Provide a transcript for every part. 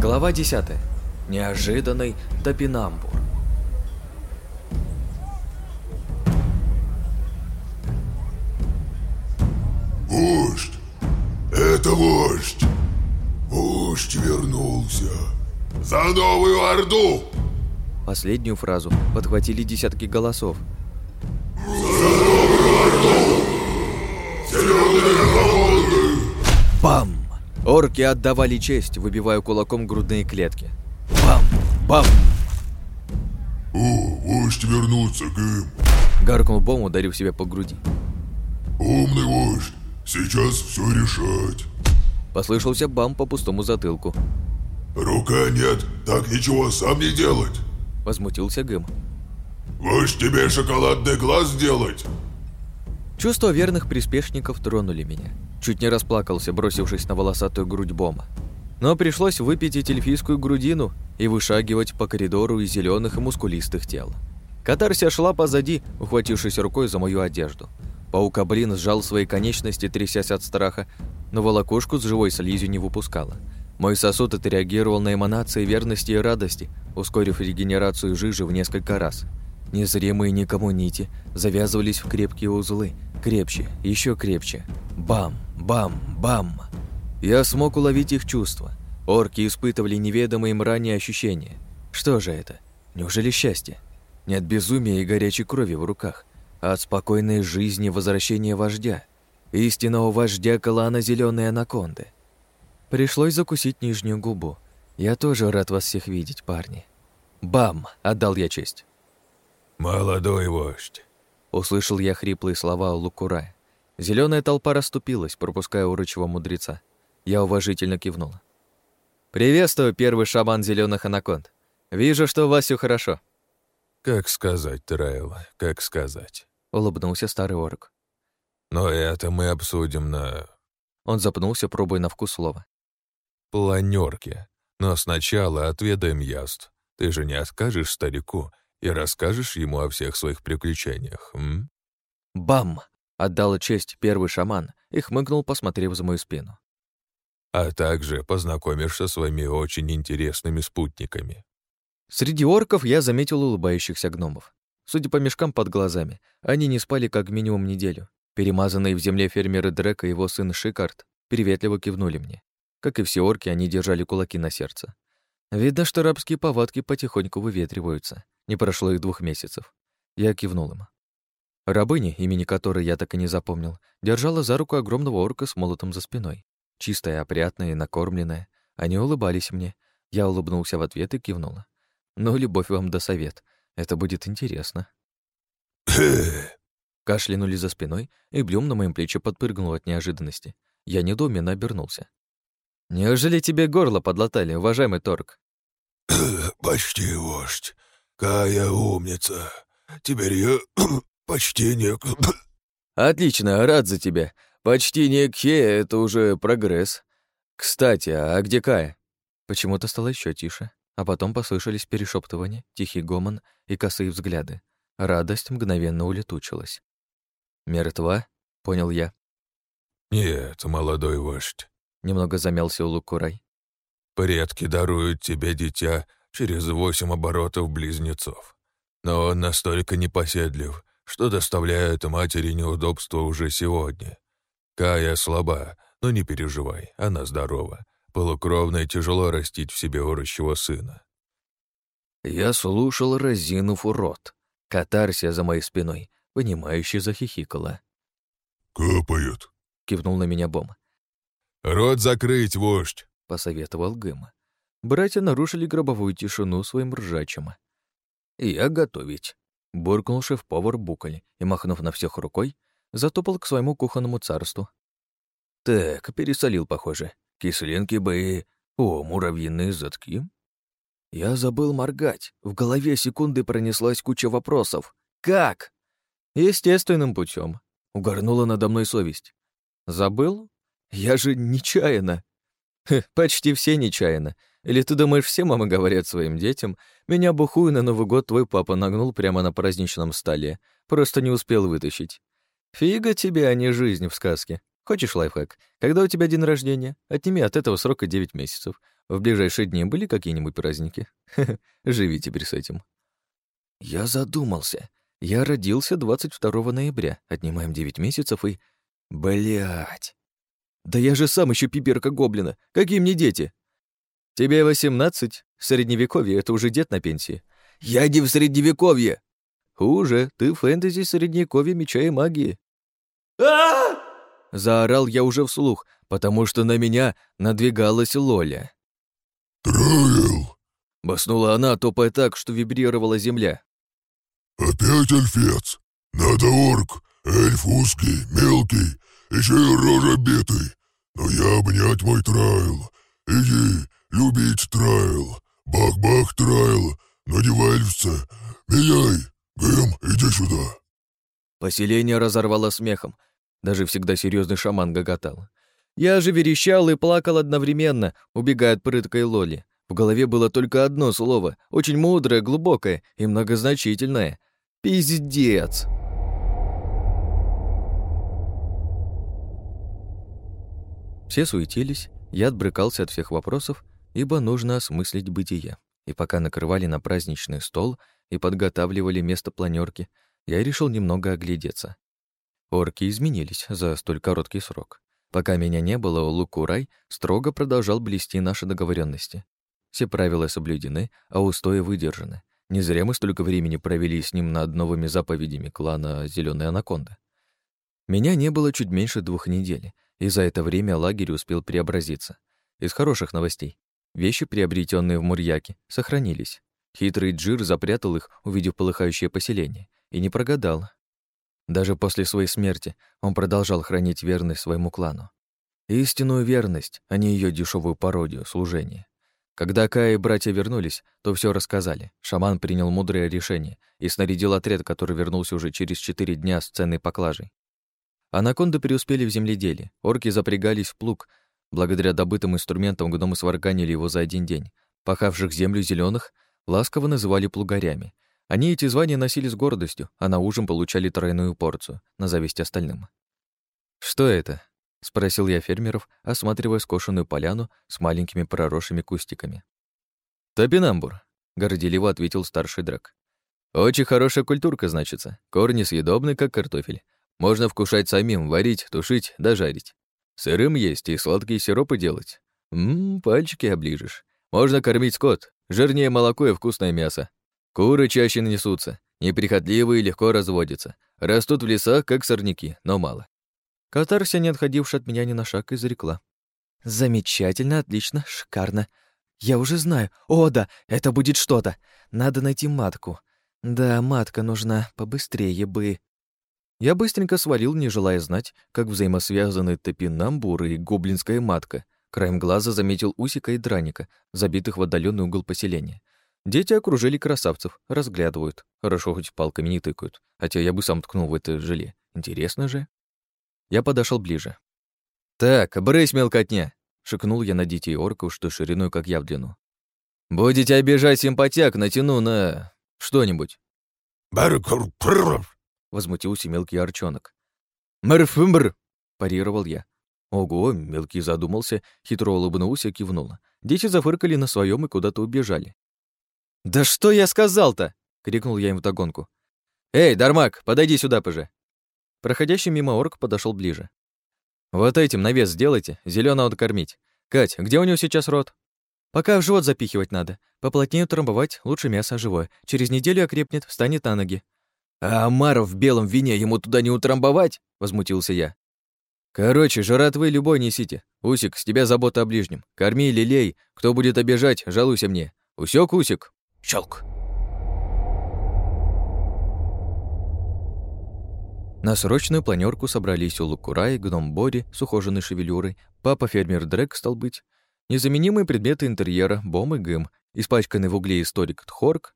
Глава 10. Неожиданный топинамбур. Вождь! Это вождь! Вождь вернулся! За новую Орду! Последнюю фразу подхватили десятки голосов. За новую Орду! Зеленые холоды! Бам! Орки отдавали честь, выбивая кулаком грудные клетки. Бам! Бам! «О, вождь вернулся, Гэм!» Гаркнул Бом, ударив себя по груди. «Умный вождь! Сейчас все решать!» Послышался бам по пустому затылку. «Рука нет, так ничего сам не делать!» Возмутился Гэм. «Вождь тебе шоколадный глаз сделать!» Чувства верных приспешников тронули меня. Чуть не расплакался, бросившись на волосатую грудь Бома. Но пришлось выпить и эльфийскую грудину и вышагивать по коридору из зеленых и мускулистых тел. Катарсия шла позади, ухватившись рукой за мою одежду. Паука-блин сжал свои конечности, трясясь от страха, но волокушку с живой слизью не выпускала. Мой сосуд отреагировал на эманации верности и радости, ускорив регенерацию жижи в несколько раз. Незримые никому нити завязывались в крепкие узлы, крепче, еще крепче. Бам, бам, бам. Я смог уловить их чувства. Орки испытывали неведомые им ранее ощущения. Что же это? Неужели счастье? Не от безумия и горячей крови в руках, а от спокойной жизни возвращения вождя. Истинного вождя клана Зеленой Анаконды. Пришлось закусить нижнюю губу. Я тоже рад вас всех видеть, парни. Бам! Отдал я честь. «Молодой вождь!» Услышал я хриплые слова Лукурая. Зеленая толпа расступилась, пропуская урочего мудреца. Я уважительно кивнул. «Приветствую, первый шаман зеленых анаконд. Вижу, что у вас все хорошо». «Как сказать, Трайл, как сказать?» — улыбнулся старый орк. «Но это мы обсудим на...» Он запнулся, пробуя на вкус слова. «Планёрке. Но сначала отведаем яст. Ты же не откажешь старику и расскажешь ему о всех своих приключениях, м?» «Бам!» — отдал честь первый шаман и хмыкнул, посмотрев за мою спину. «А также познакомишься с своими очень интересными спутниками». Среди орков я заметил улыбающихся гномов. Судя по мешкам под глазами, они не спали как минимум неделю. Перемазанные в земле фермеры Дрека и его сын Шикард приветливо кивнули мне. Как и все орки, они держали кулаки на сердце. Видно, что рабские повадки потихоньку выветриваются. Не прошло их двух месяцев. Я кивнул им. Рабыня, имени которой я так и не запомнил, держала за руку огромного орка с молотом за спиной. Чистая, опрятная и накормленная. Они улыбались мне. Я улыбнулся в ответ и кивнула. Ну, любовь вам да совет. Это будет интересно. Кашлянули за спиной, и Блюм на моем плече подпрыгнул от неожиданности. Я недоуменно обернулся. «Неужели тебе горло подлатали, уважаемый торг?» «Почти, вождь. Кая умница. Теперь я почти не...» «Отлично, рад за тебя. Почти не Кхе — это уже прогресс. Кстати, а где Кая?» Почему-то стало еще тише, а потом послышались перешептывания, тихий гомон и косые взгляды. Радость мгновенно улетучилась. «Мертва?» — понял я. «Нет, молодой вождь», — немного замялся Лукурай. «Предки даруют тебе дитя через восемь оборотов близнецов. Но он настолько непоседлив, что доставляет матери неудобства уже сегодня. Кая слаба, но не переживай, она здорова. Полукровной тяжело растить в себе орущего сына». Я слушал, разинув рот. Катарсия за моей спиной, понимающе захихикала. «Капает», — кивнул на меня Бом. «Рот закрыть, вождь», — посоветовал Гэм. Братья нарушили гробовую тишину своим ржачем. «Я готовить», — буркнул шеф-повар Буколь и, махнув на всех рукой, затопал к своему кухонному царству. «Так, пересолил, похоже. Кислинки бы и... О, муравьиные затки». Я забыл моргать. В голове секунды пронеслась куча вопросов. «Как?» «Естественным путем. Угорнула надо мной совесть. «Забыл? Я же нечаянно». «Почти все нечаянно. Или ты думаешь, все мамы говорят своим детям, меня бухую на Новый год твой папа нагнул прямо на праздничном столе, просто не успел вытащить. Фига тебе, а не жизнь в сказке. Хочешь лайфхак? Когда у тебя день рождения, отними от этого срока 9 месяцев. В ближайшие дни были какие-нибудь праздники? Живи теперь с этим. Я задумался. Я родился 22 ноября, отнимаем 9 месяцев и... Блять. Да я же сам еще пиперка гоблина. Какие мне дети? Тебе 18. В средневековье это уже дед на пенсии. Я не в средневековье. Хуже, ты фэнтези средневековья меча и магии. а Заорал я уже вслух, потому что на меня надвигалась Лоля. «Трайл!» — баснула она, топая так, что вибрировала земля. «Опять эльфец! Надо орк! Эльф узкий, мелкий, еще и рожа битый! Но я обнять мой трайл! Иди, любить трайл! Бах-бах трайл! Надевай эльфца! Меняй! Гэм, иди сюда!» Поселение разорвало смехом. Даже всегда серьезный шаман гоготал. Я же верещал и плакал одновременно, убегая от прыткой Лоли. В голове было только одно слово, очень мудрое, глубокое и многозначительное. «Пиздец!» Все суетились, я отбрыкался от всех вопросов, ибо нужно осмыслить бытие. И пока накрывали на праздничный стол и подготавливали место планерки, я решил немного оглядеться. Орки изменились за столь короткий срок. Пока меня не было, Лукурай строго продолжал блести наши договоренности. Все правила соблюдены, а устои выдержаны. Не зря мы столько времени провели с ним над новыми заповедями клана Зеленая Анаконда. Меня не было чуть меньше двух недель, и за это время лагерь успел преобразиться. Из хороших новостей. Вещи, приобретенные в Мурьяке, сохранились. Хитрый Джир запрятал их, увидев полыхающее поселение, и не прогадал. Даже после своей смерти он продолжал хранить верность своему клану. Истинную верность, а не ее дешевую пародию, служение. Когда Кая и братья вернулись, то все рассказали. Шаман принял мудрое решение и снарядил отряд, который вернулся уже через четыре дня с ценной поклажей. Анаконды преуспели в земледелии, орки запрягались в плуг. Благодаря добытым инструментам гномы сварганили его за один день. Пахавших землю зеленых ласково называли плугарями, они эти звания носили с гордостью, а на ужин получали тройную порцию, на зависть остальным. «Что это?» — спросил я фермеров, осматривая скошенную поляну с маленькими проросшими кустиками. «Топинамбур», — горделиво ответил старший драк. «Очень хорошая культурка, значится. Корни съедобны, как картофель. Можно вкушать самим, варить, тушить, дожарить. Сырым есть и сладкие сиропы делать. Ммм, пальчики оближешь. Можно кормить скот. Жирнее молоко и вкусное мясо. Куры чаще нанесутся, неприхотливые и легко разводятся. Растут в лесах, как сорняки, но мало. Катарся, не отходившая от меня ни на шаг, изрекла. «Замечательно, отлично, шикарно. Я уже знаю. О, да, это будет что-то. Надо найти матку. Да, матка нужна, побыстрее бы». Я быстренько свалил, не желая знать, как взаимосвязаны топинамбур и гоблинская матка. Краем глаза заметил Усика и Драника, забитых в отдаленный угол поселения. Дети окружили красавцев, разглядывают. Хорошо, хоть палками не тыкают. Хотя я бы сам ткнул в это желе. Интересно же. Я подошел ближе. «Так, брысь, мелкотня!» — шикнул я на детей орков, что шириной, как я в длину. «Будете обижать симпатяк, натяну на... что-нибудь». Возмутился мелкий орчонок. «Мэрфымбр!» — парировал я. Ого, мелкий задумался, хитро улыбнулся и кивнул. Дети зафыркали на своем и куда-то убежали. «Да что я сказал-то?» — крикнул я им вдогонку. «Эй, Дармак, подойди сюда, поже!» Проходящий мимо орк подошел ближе. «Вот этим навес сделайте, зелёного кормить. Кать, где у него сейчас рот?» «Пока в живот запихивать надо. Поплотнее трамбовать, лучше мясо живое. Через неделю окрепнет, встанет на ноги». «А Амаров в белом вине ему туда не утрамбовать?» — возмутился я. «Короче, жратвы любой несите. Усик, с тебя забота о ближнем. Корми, лелей. Кто будет обижать, жалуйся мне. Усёк, Усик?» Щелк. На срочную планерку собрались у Лукурай, гном Бори с ухоженной шевелюрой, папа-фермер Дрек стал быть, незаменимые предметы интерьера, бом и гым, испачканный в угле историк Тхорк,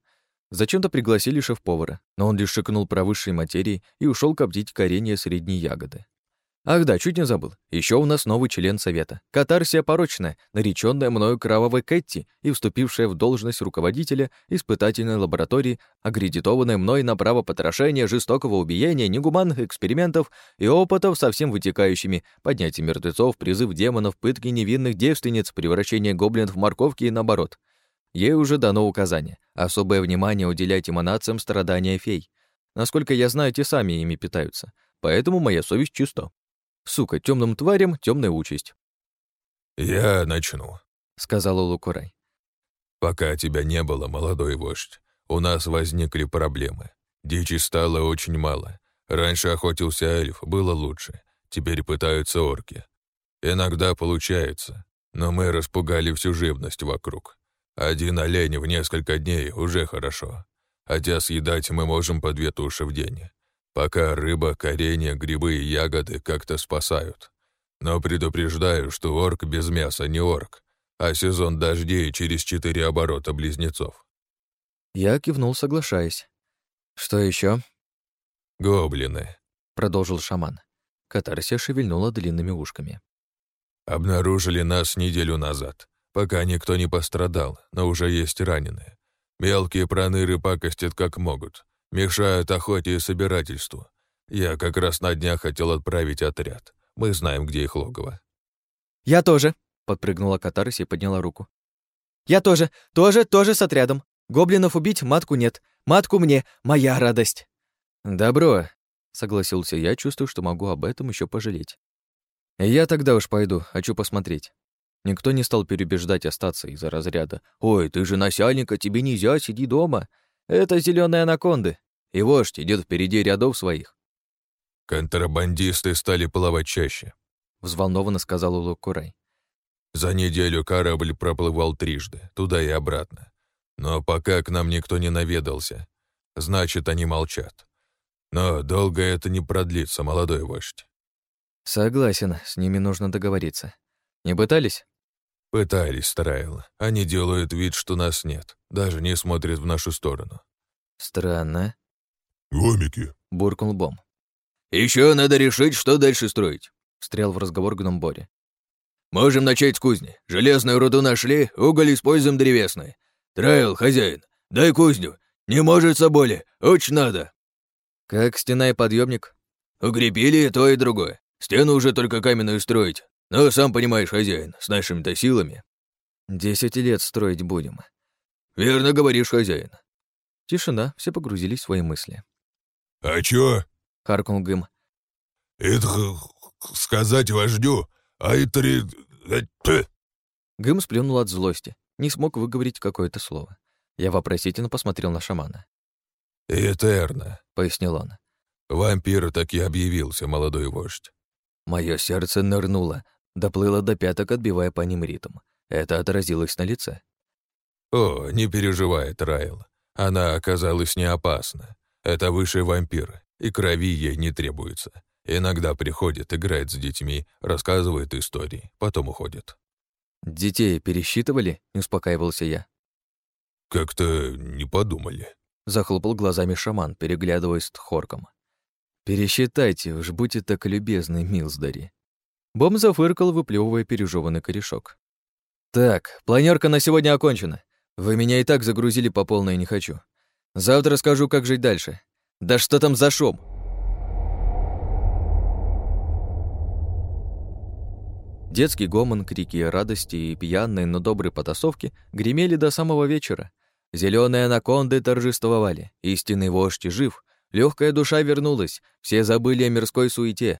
зачем-то пригласили шеф-повара, но он лишь шикнул про высшие материи и ушел коптить коренья средней ягоды. Ах да, чуть не забыл. Еще у нас новый член совета. Катарсия порочная, нареченная мною кровавой Кэтти и вступившая в должность руководителя испытательной лаборатории, аккредитованная мной на право потрошения, жестокого убиения, негуманных экспериментов и опытов со всем вытекающими, поднятие мертвецов, призыв демонов, пытки невинных девственниц, превращение гоблинов в морковки и наоборот. Ей уже дано указание. Особое внимание уделять эманациям страдания фей. Насколько я знаю, те сами ими питаются. Поэтому моя совесть чиста. Сука, темным тварям темная участь. «Я начну», — сказал Лукурай. «Пока тебя не было, молодой вождь, у нас возникли проблемы. Дичи стало очень мало. Раньше охотился эльф, было лучше. Теперь пытаются орки. Иногда получается, но мы распугали всю живность вокруг. Один олень в несколько дней уже хорошо. Хотя съедать мы можем по две туши в день. Пока рыба, коренья, грибы и ягоды как-то спасают. Но предупреждаю, что орк без мяса не орк, а сезон дождей через четыре оборота близнецов. Я кивнул, соглашаясь. Что еще? Гоблины, продолжил шаман. Катарсия шевельнула длинными ушками. Обнаружили нас неделю назад. Пока никто не пострадал, но уже есть раненые. Мелкие проныры пакостят как могут. Мешают охоте и собирательству. Я как раз на днях хотел отправить отряд. Мы знаем, где их логово». «Я тоже», — подпрыгнула Катарис и подняла руку. «Я тоже, тоже, тоже с отрядом. Гоблинов убить, матку нет. Матку мне, моя радость». «Добро», — согласился я, чувствую, что могу об этом еще пожалеть. «Я тогда уж пойду, хочу посмотреть». Никто не стал переубеждать остаться из-за разряда. «Ой, ты же насяльника, тебе нельзя, сиди дома». Это зеленые анаконды, и вождь идет впереди рядов своих. «Контрабандисты стали плавать чаще», — взволнованно сказал Улукурай. «За неделю корабль проплывал трижды, туда и обратно. Но пока к нам никто не наведался, значит, они молчат. Но долго это не продлится, молодой вождь». «Согласен, с ними нужно договориться. Не пытались?» «Пытались, Трайл. Они делают вид, что нас нет. Даже не смотрят в нашу сторону». «Странно». «Гомики», — буркнул Бом. Еще надо решить, что дальше строить», — встрял в разговор гном Бори. «Можем начать с кузни. Железную руду нашли, уголь используем древесный. Трайл, хозяин, дай кузню. Не может соболи, очень надо». «Как стена и подъемник? «Укрепили и то, и другое. Стену уже только каменную строить. Но сам понимаешь, хозяин, с нашими-то силами». «Десять лет строить будем». «Верно говоришь, хозяин». Тишина, все погрузились в свои мысли. «А чё?» — харкнул Гым. «Это сказать вождю, а это...» Гым сплюнул от злости, не смог выговорить какое-то слово. Я вопросительно посмотрел на шамана. «Этерно», — пояснил он. «Вампир так и объявился, молодой вождь». Мое сердце нырнуло, доплыло до пяток, отбивая по ним ритм. Это отразилось на лице. «О, не переживай, Трайл. Она оказалась не опасна. Это высший вампир, и крови ей не требуется. Иногда приходит, играет с детьми, рассказывает истории, потом уходит». «Детей пересчитывали?» — успокаивался я. «Как-то не подумали», — захлопал глазами шаман, переглядываясь с Тхорком. «Пересчитайте, уж будьте так любезны, Милсдари». Бом зафыркал, выплевывая пережеванный корешок. «Так, планерка на сегодня окончена. Вы меня и так загрузили по полной не хочу. Завтра скажу, как жить дальше. Да что там за шум?» Детский гомон, крики радости и пьяные, но добрые потасовки гремели до самого вечера. Зеленые анаконды торжествовали. Истинный вождь жив, Легкая душа вернулась, все забыли о мирской суете.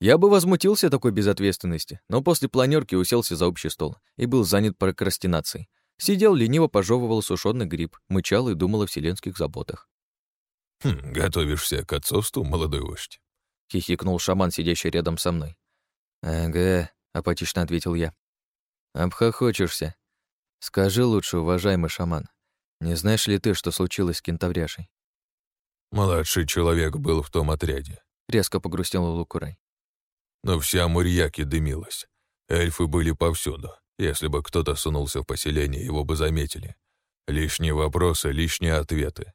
Я бы возмутился такой безответственности, но после планерки уселся за общий стол и был занят прокрастинацией. Сидел, лениво пожевывал сушеный гриб, мычал и думал о вселенских заботах. «Хм, готовишься к отцовству, молодой вождь?» — хихикнул шаман, сидящий рядом со мной. «Ага», — апатично ответил я. «Обхохочешься. Скажи лучше, уважаемый шаман, не знаешь ли ты, что случилось с кентавряшей?» Младший человек был в том отряде. Резко погрустил Лукурай. Но вся Мурьяки дымилась. Эльфы были повсюду. Если бы кто-то сунулся в поселение, его бы заметили. Лишние вопросы, лишние ответы.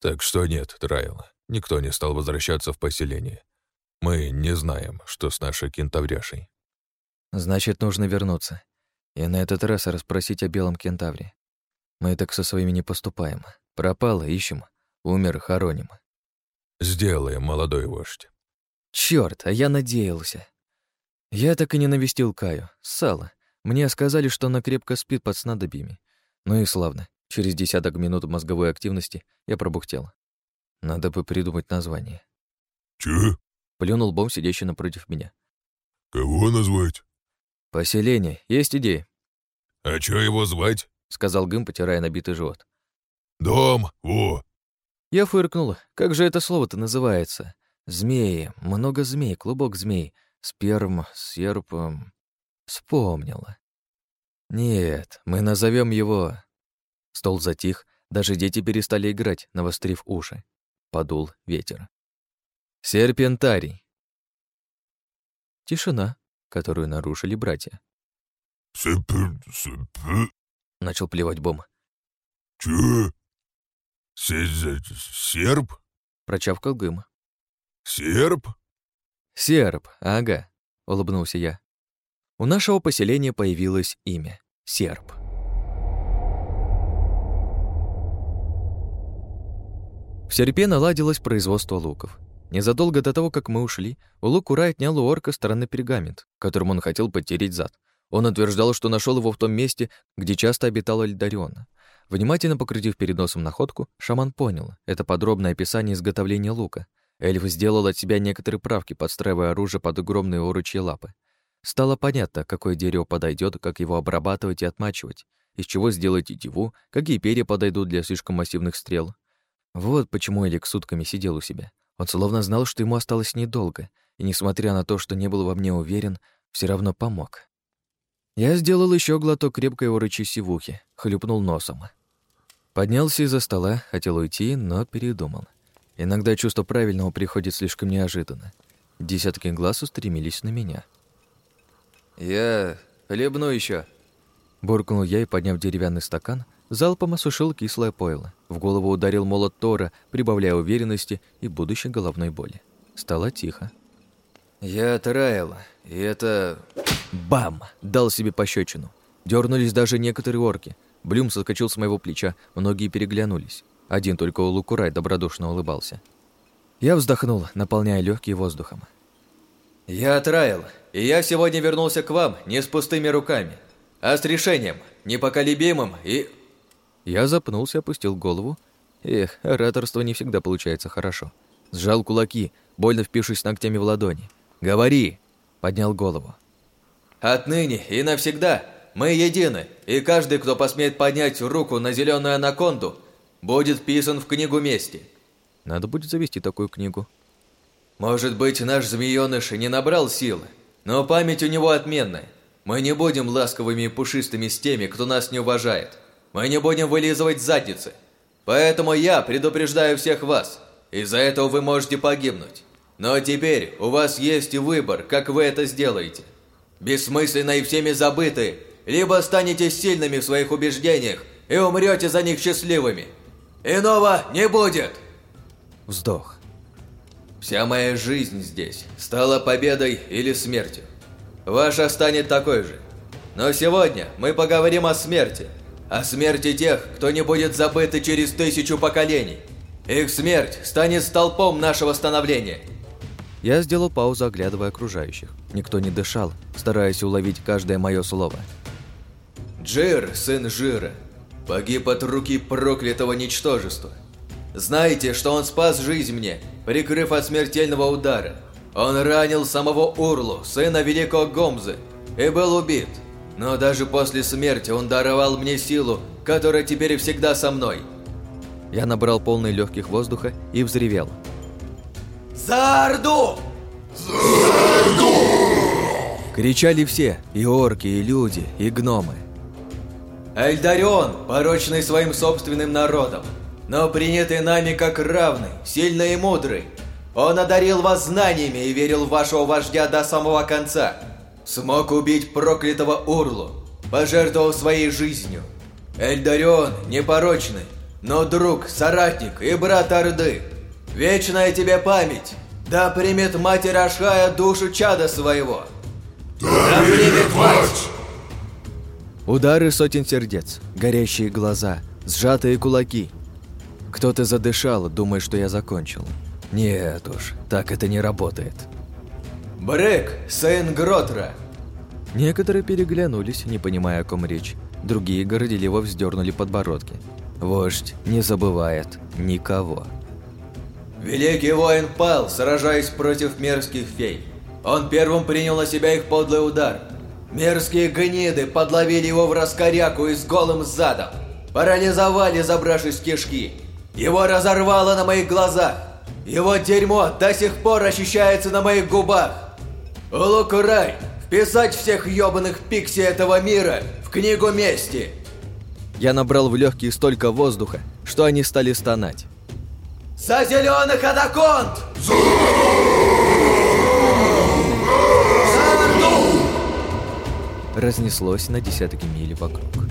Так что нет, Трайл, никто не стал возвращаться в поселение. Мы не знаем, что с нашей кентавряшей. Значит, нужно вернуться. И на этот раз расспросить о белом кентавре. Мы так со своими не поступаем. Пропало, ищем. Умер, хороним. Сделаем, молодой вождь. Чёрт, а я надеялся. Я так и не навестил Каю. Сало. Мне сказали, что она крепко спит под снадобьями. Ну и славно. Через десяток минут мозговой активности я пробухтел. Надо бы придумать название. Чё? Плюнул Бом, сидящий напротив меня. Кого назвать? Поселение. Есть идеи. А чё его звать? Сказал Гым, потирая набитый живот. Дом, во. Я фыркнул. Как же это слово-то называется? Змеи. Много змей, клубок змей. Сперм, серп... Вспомнила. Нет, мы назовем его... Стол затих, даже дети перестали играть, навострив уши. Подул ветер. Серпентарий. Тишина, которую нарушили братья. Сыпы, сыпы. Начал плевать Бом. Чё? Серп? Прочавкал Гым. Серп? Серп, ага, улыбнулся я. У нашего поселения появилось имя — Серп. В Серпе наладилось производство луков. Незадолго до того, как мы ушли, у Лукура отнял у орка странный пергамент, которым он хотел подтереть зад. Он утверждал, что нашел его в том месте, где часто обитал Эльдарион. Внимательно покрутив перед носом находку, шаман понял — это подробное описание изготовления лука. Эльф сделал от себя некоторые правки, подстраивая оружие под огромные оручьи лапы. Стало понятно, какое дерево подойдет, как его обрабатывать и отмачивать, из чего сделать тетиву, какие перья подойдут для слишком массивных стрел. Вот почему Элик сутками сидел у себя. Он словно знал, что ему осталось недолго, и, несмотря на то, что не был во мне уверен, все равно помог. Я сделал еще глоток крепкой орычи сивухи, хлюпнул носом. Поднялся из-за стола, хотел уйти, но передумал. Иногда чувство правильного приходит слишком неожиданно. Десятки глаз устремились на меня. «Я хлебну еще, буркнул я и, подняв деревянный стакан, залпом осушил кислое пойло. В голову ударил молот Тора, прибавляя уверенности и будущей головной боли. Стало тихо. «Я Тараэла, и это...» Бам! Дал себе пощечину. Дернулись даже некоторые орки. Блюм соскочил с моего плеча, многие переглянулись. Один только у Лукурай добродушно улыбался. Я вздохнул, наполняя легкие воздухом. «Я Трайл, и я сегодня вернулся к вам не с пустыми руками, а с решением, непоколебимым и...» Я запнулся, опустил голову. Эх, ораторство не всегда получается хорошо. Сжал кулаки, больно впившись ногтями в ладони. «Говори!» — поднял голову. «Отныне и навсегда мы едины, и каждый, кто посмеет поднять руку на зеленую анаконду, будет вписан в книгу мести». Надо будет завести такую книгу. «Может быть, наш змеёныш и не набрал силы, но память у него отменная. Мы не будем ласковыми и пушистыми с теми, кто нас не уважает. Мы не будем вылизывать задницы. Поэтому я предупреждаю всех вас. Из-за этого вы можете погибнуть. Но теперь у вас есть выбор, как вы это сделаете. Бессмысленно и всеми забыты, либо станете сильными в своих убеждениях и умрете за них счастливыми. Иного не будет. Вздох. Вся моя жизнь здесь стала победой или смертью. Ваша станет такой же. Но сегодня мы поговорим о смерти. О смерти тех, кто не будет забыт и через тысячу поколений. Их смерть станет столпом нашего становления. Я сделал паузу, оглядывая окружающих. Никто не дышал, стараясь уловить каждое мое слово. Джир, сын Жира, погиб от руки проклятого ничтожества. Знаете, что он спас жизнь мне, прикрыв от смертельного удара. Он ранил самого Урлу, сына великого Гомзы, и был убит. Но даже после смерти он даровал мне силу, которая теперь всегда со мной. Я набрал полный легких воздуха и взревел. «За Орду!» «За Орду!» Кричали все, и орки, и люди, и гномы. Эльдарион, порочный своим собственным народом, но принятый нами как равный, сильный и мудрый. Он одарил вас знаниями и верил в вашего вождя до самого конца. Смог убить проклятого Урлу, пожертвовал своей жизнью. Эльдарион непорочный, но друг, соратник и брат Орды. Вечная тебе память! Да примет матерь Ашхая душу чада своего! Да, да примет мать! Удары сотен сердец, горящие глаза, сжатые кулаки. Кто-то задышал, думая, что я закончил. Нет уж, так это не работает. Брэк, сын Гротра! Некоторые переглянулись, не понимая, о ком речь. Другие горделиво вздернули подбородки. Вождь не забывает никого. Великий воин пал, сражаясь против мерзких фей. Он первым принял на себя их подлый удар. Мерзкие гниды подловили его в раскоряку и с голым задом. Парализовали, забравшись в кишки. Его разорвало на моих глазах. Его дерьмо до сих пор ощущается на моих губах. Лукурай, вписать всех ёбаных пикси этого мира в книгу мести. Я набрал в легкие столько воздуха, что они стали стонать. За зеленых анаконд! Разнеслось на десятки миль вокруг.